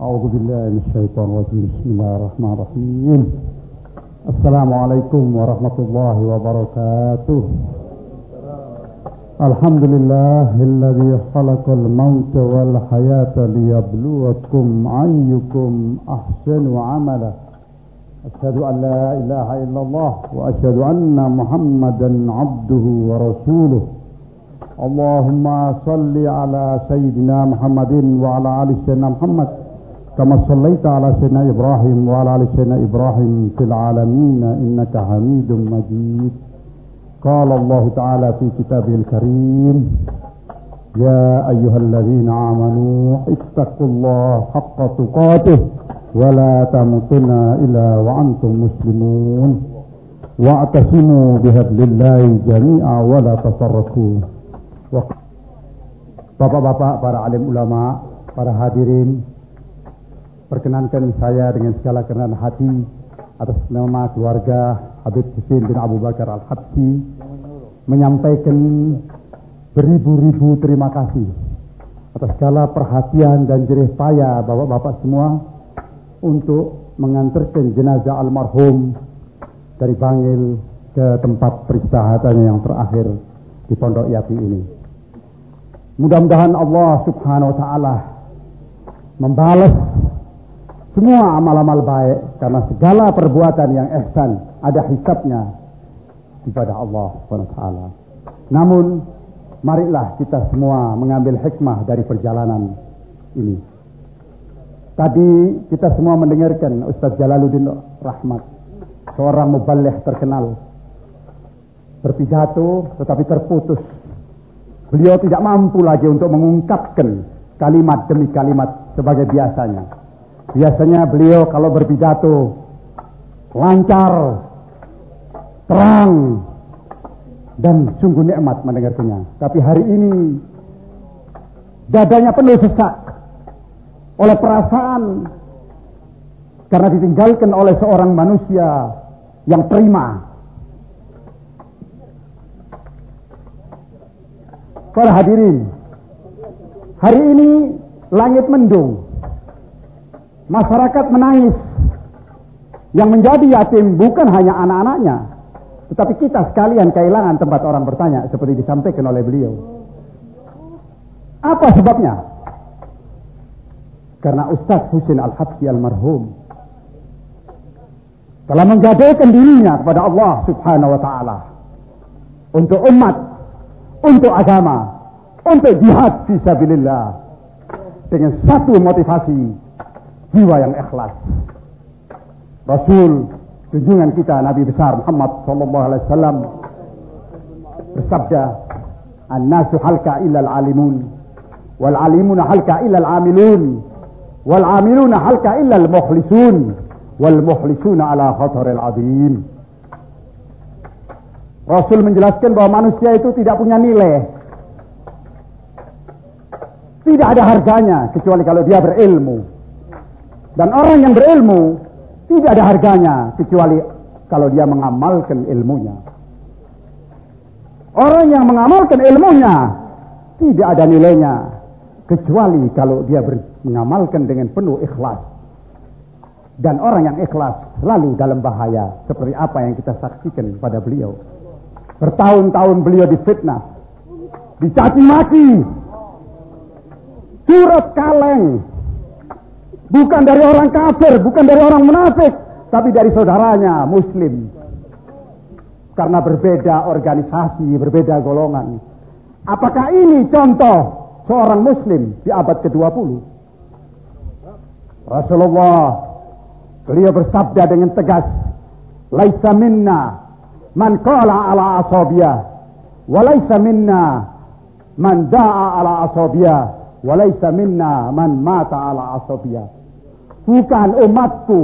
أعوذ بالله من الشيطان الرجيم. بسم الله الرحمن الرحيم. السلام عليكم ورحمة الله وبركاته. الحمد لله الذي خلق الموت والحياة ليبلوكم أيكم أحسن عملا. أشهد أن لا إله إلا الله وأشهد أن محمدا عبده ورسوله. اللهم صل على سيدنا محمد وعلى آل سيدنا محمد. كما صليت على سيدنا إبراهيم وعلى آل سيدنا إبراهيم في العالمين إنك حميد مجيد قال الله تعالى في كتابه الكريم يا أيها الذين آمنوا اتقوا الله حق تقاته ولا تموتن إلا وأنتم مسلمون واعتصموا بهدل الله جميعا ولا تفرقوا Bapak-bapak, para alim ulama, para hadirin, perkenankan saya dengan segala kerendahan hati atas nama keluarga Habib Hussein bin Abu Bakar Al-Habsi menyampaikan beribu-ribu terima kasih atas segala perhatian dan jerih payah bapak-bapak semua untuk mengantarkan jenazah almarhum dari Bangil ke tempat peristahatannya yang terakhir di Pondok Yati ini. Mudah-mudahan Allah Subhanahu wa taala membalas semua amal-amal baik karena segala perbuatan yang ihsan ada hisabnya kepada Allah taala. Namun marilah kita semua mengambil hikmah dari perjalanan ini. Tadi kita semua mendengarkan Ustaz Jalaluddin Rahmat, seorang muballigh terkenal, berpidato tetapi terputus. Beliau tidak mampu lagi untuk mengungkapkan kalimat demi kalimat sebagai biasanya. Biasanya beliau kalau berpidato lancar, terang, dan sungguh nikmat mendengarkannya. Tapi hari ini dadanya penuh sesak oleh perasaan karena ditinggalkan oleh seorang manusia yang prima. Para hadirin, hari ini langit mendung, masyarakat menangis. Yang menjadi yatim bukan hanya anak-anaknya, tetapi kita sekalian kehilangan tempat orang bertanya seperti disampaikan oleh beliau. Apa sebabnya? Karena Ustaz Husin Al-Habsi Almarhum telah menggadaikan dirinya kepada Allah Subhanahu wa taala untuk umat, untuk agama, untuk jihad fisabilillah dengan satu motivasi jiwa yang ikhlas. Rasul junjungan kita Nabi besar Muhammad sallallahu alaihi wasallam bersabda, "An-nasu halka illa al-alimun wal alimuna halka illa al-amilun wal amiluna halka illa al-mukhlisun wal mukhlisuna ala khataril azim." Rasul menjelaskan bahwa manusia itu tidak punya nilai. Tidak ada harganya kecuali kalau dia berilmu. Dan orang yang berilmu tidak ada harganya kecuali kalau dia mengamalkan ilmunya. Orang yang mengamalkan ilmunya tidak ada nilainya kecuali kalau dia mengamalkan dengan penuh ikhlas. Dan orang yang ikhlas selalu dalam bahaya seperti apa yang kita saksikan pada beliau. Bertahun-tahun beliau difitnah, dicaci maki, surat kaleng, bukan dari orang kafir, bukan dari orang munafik, tapi dari saudaranya muslim. Karena berbeda organisasi, berbeda golongan. Apakah ini contoh seorang muslim di abad ke-20? Rasulullah beliau bersabda dengan tegas, "Laisa minna man qala ala asabiyah, wa laisa minna man da'a ala asabiyah, wa laisa minna man mata ala asabiyah." Bukan umatku,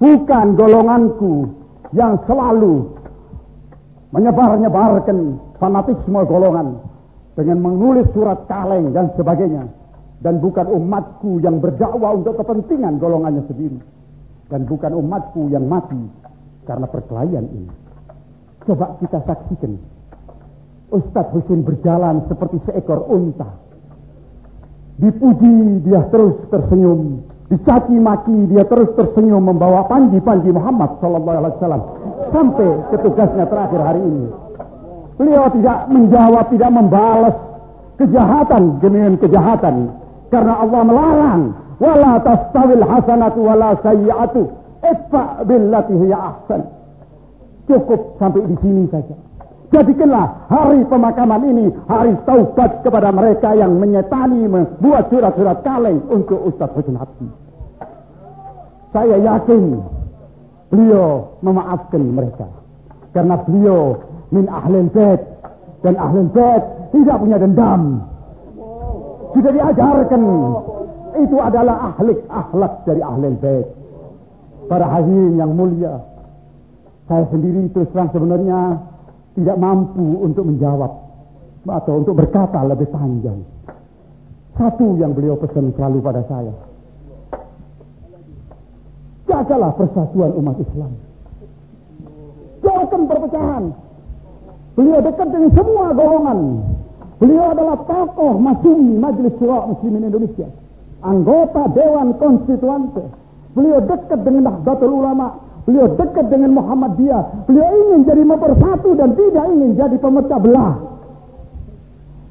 bukan golonganku yang selalu menyebar-nyebarkan fanatisme golongan dengan menulis surat kaleng dan sebagainya dan bukan umatku yang berdakwah untuk kepentingan golongannya sendiri dan bukan umatku yang mati karena perkelahian ini. Coba kita saksikan Ustadz Husin berjalan seperti seekor unta. Dipuji dia terus tersenyum Dicaci maki dia terus tersenyum membawa panji-panji Muhammad Sallallahu Alaihi Wasallam sampai ke tugasnya terakhir hari ini. Beliau tidak menjawab, tidak membalas kejahatan dengan kejahatan karena Allah melarang wala tastawil hasanatu wala sayyi'atu itfa billati hiya ahsan. Cukup sampai di sini saja. Jadikanlah hari pemakaman ini hari taubat kepada mereka yang menyetani membuat surat-surat kaleng untuk Ustaz Hussein Habsi. Saya yakin beliau memaafkan mereka. Karena beliau min ahlil bait dan ahlil bait tidak punya dendam. Sudah diajarkan itu adalah ahlik akhlak dari ahlil bait. Para hadirin yang mulia. Saya sendiri terus terang sebenarnya tidak mampu untuk menjawab atau untuk berkata lebih panjang. Satu yang beliau pesan selalu pada saya. Jagalah persatuan umat Islam. Jauhkan perpecahan. Beliau dekat dengan semua golongan. Beliau adalah tokoh masumi Majelis Syura Muslimin Indonesia. Anggota Dewan Konstituante. Beliau dekat dengan Nahdlatul Ulama. Beliau dekat dengan Muhammadiyah. Beliau ingin jadi mempersatu dan tidak ingin jadi pemecah belah.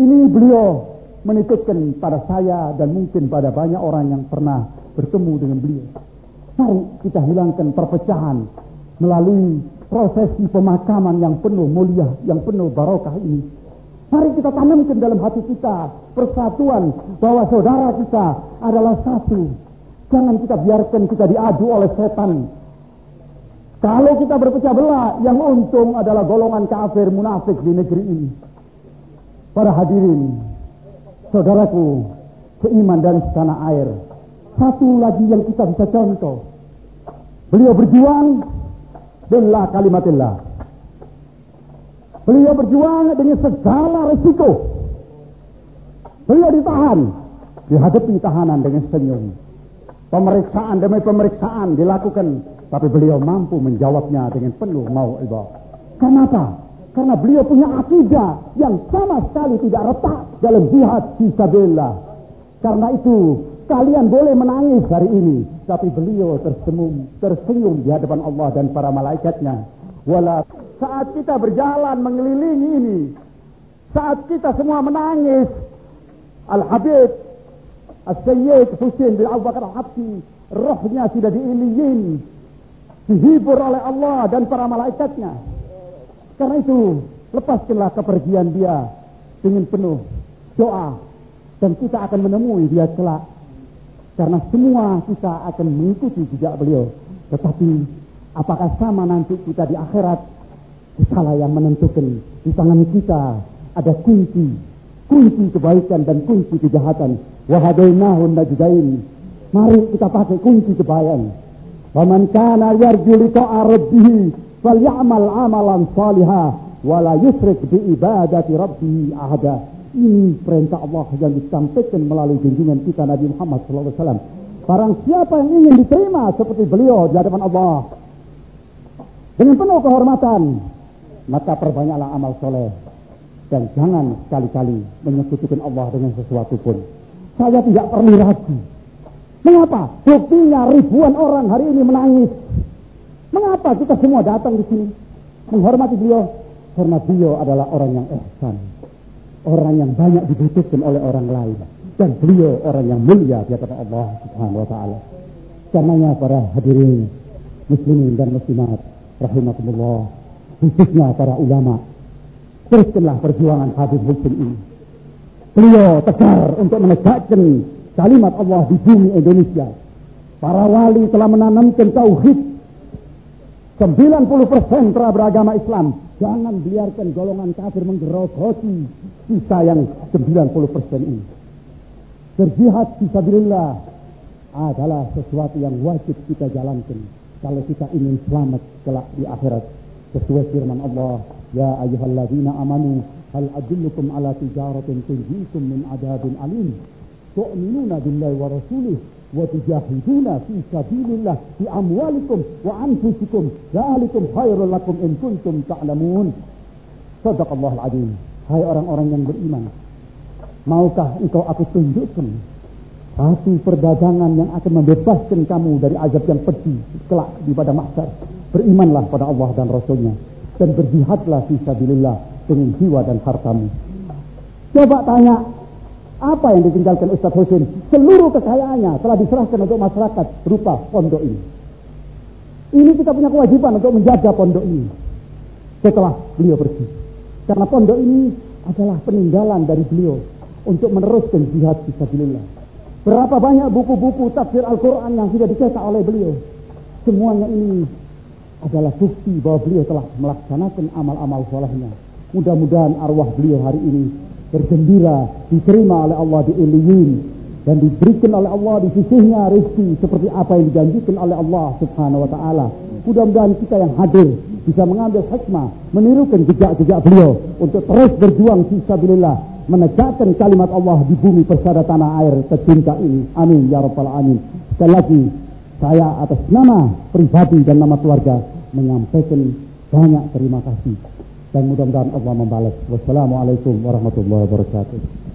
Ini beliau menitipkan pada saya dan mungkin pada banyak orang yang pernah bertemu dengan beliau. Mari kita hilangkan perpecahan melalui prosesi pemakaman yang penuh mulia, yang penuh barokah ini. Mari kita tanamkan dalam hati kita persatuan bahwa saudara kita adalah satu. Jangan kita biarkan kita diadu oleh setan kalau kita berpecah belah, yang untung adalah golongan kafir munafik di negeri ini. Para hadirin, saudaraku, seiman dan setanah air. Satu lagi yang kita bisa contoh. Beliau berjuang bela kalimatillah. Beliau berjuang dengan segala resiko. Beliau ditahan, dihadapi tahanan dengan senyum. Pemeriksaan demi pemeriksaan dilakukan tapi beliau mampu menjawabnya dengan penuh mau ibadah. Kenapa? Karena beliau punya akidah yang sama sekali tidak retak dalam jihad fisabilillah. Karena itu kalian boleh menangis hari ini, tapi beliau tersenyum, tersenyum di hadapan Allah dan para malaikatnya. Wala saat kita berjalan mengelilingi ini, saat kita semua menangis, Al-Habib As-Sayyid Hussein bin Abu Bakar Al-Habsi, rohnya sudah diiliyin dihibur oleh Allah dan para malaikatnya. Karena itu, lepaskanlah kepergian dia dengan penuh doa dan kita akan menemui dia kelak. Karena semua kita akan mengikuti jejak beliau. Tetapi apakah sama nanti kita di akhirat? Salah yang menentukan. Di tangan kita ada kunci. Kunci kebaikan dan kunci kejahatan. Wahadainahun najdain. Mari kita pakai kunci kebaikan. Faman kana yarju liqa'a rabbih falyamal amalan salihah wala yusrik bi ibadati rabbih ahada. Ini perintah Allah yang disampaikan melalui junjungan kita Nabi Muhammad SAW. Barang siapa yang ingin diterima seperti beliau di hadapan Allah dengan penuh kehormatan, maka perbanyaklah amal soleh dan jangan sekali-kali menyekutukan Allah dengan sesuatu pun. Saya tidak perlu ragu Mengapa? Buktinya ribuan orang hari ini menangis. Mengapa kita semua datang di sini menghormati beliau? Karena beliau adalah orang yang ihsan. Orang yang banyak dibutuhkan oleh orang lain. Dan beliau orang yang mulia di hadapan Allah Subhanahu wa taala. Karenanya para hadirin muslimin dan muslimat rahimakumullah, khususnya para ulama, teruskanlah perjuangan Habib Hussein ini. Beliau tegar untuk menegakkan kalimat Allah di bumi Indonesia. Para wali telah menanamkan tauhid. 90% telah beragama Islam. Jangan biarkan golongan kafir menggerogoti kita yang 90% ini. Berjihad fisabilillah adalah sesuatu yang wajib kita jalankan kalau kita ingin selamat kelak di akhirat sesuai firman Allah ya ayyuhalladzina amanu hal adullukum ala tijaratin tunjikum min adabin alim تؤمنون بالله ورسوله وتجاهدون في سبيل الله بأموالكم وأنفسكم ذلكم خير لكم إن كنتم تعلمون صدق الله العظيم Hai orang-orang yang beriman Maukah engkau aku tunjukkan Satu perdagangan yang akan membebaskan kamu dari azab yang pedih kelak di pada mahsyar. Berimanlah pada Allah dan Rasulnya dan berjihadlah fisabilillah dengan jiwa dan hartamu. Coba tanya, apa yang ditinggalkan Ustaz Husin? Seluruh kekayaannya telah diserahkan untuk masyarakat berupa pondok ini. Ini kita punya kewajiban untuk menjaga pondok ini. Setelah beliau pergi. Karena pondok ini adalah peninggalan dari beliau untuk meneruskan jihad fisabilillah. Berapa banyak buku-buku tafsir Al-Quran yang sudah dicetak oleh beliau. Semuanya ini adalah bukti bahwa beliau telah melaksanakan amal-amal solehnya. Mudah-mudahan arwah beliau hari ini bergembira, diterima oleh Allah di Iliyin dan diberikan oleh Allah di sisinya rezeki seperti apa yang dijanjikan oleh Allah Subhanahu wa taala. Mudah-mudahan kita yang hadir bisa mengambil hikmah, menirukan jejak-jejak beliau untuk terus berjuang fisabilillah menegakkan kalimat Allah di bumi persada tanah air tercinta ini. Amin ya rabbal alamin. Sekali lagi saya atas nama pribadi dan nama keluarga menyampaikan banyak terima kasih dan mudah-mudahan Allah membalas. Wassalamualaikum warahmatullahi wabarakatuh.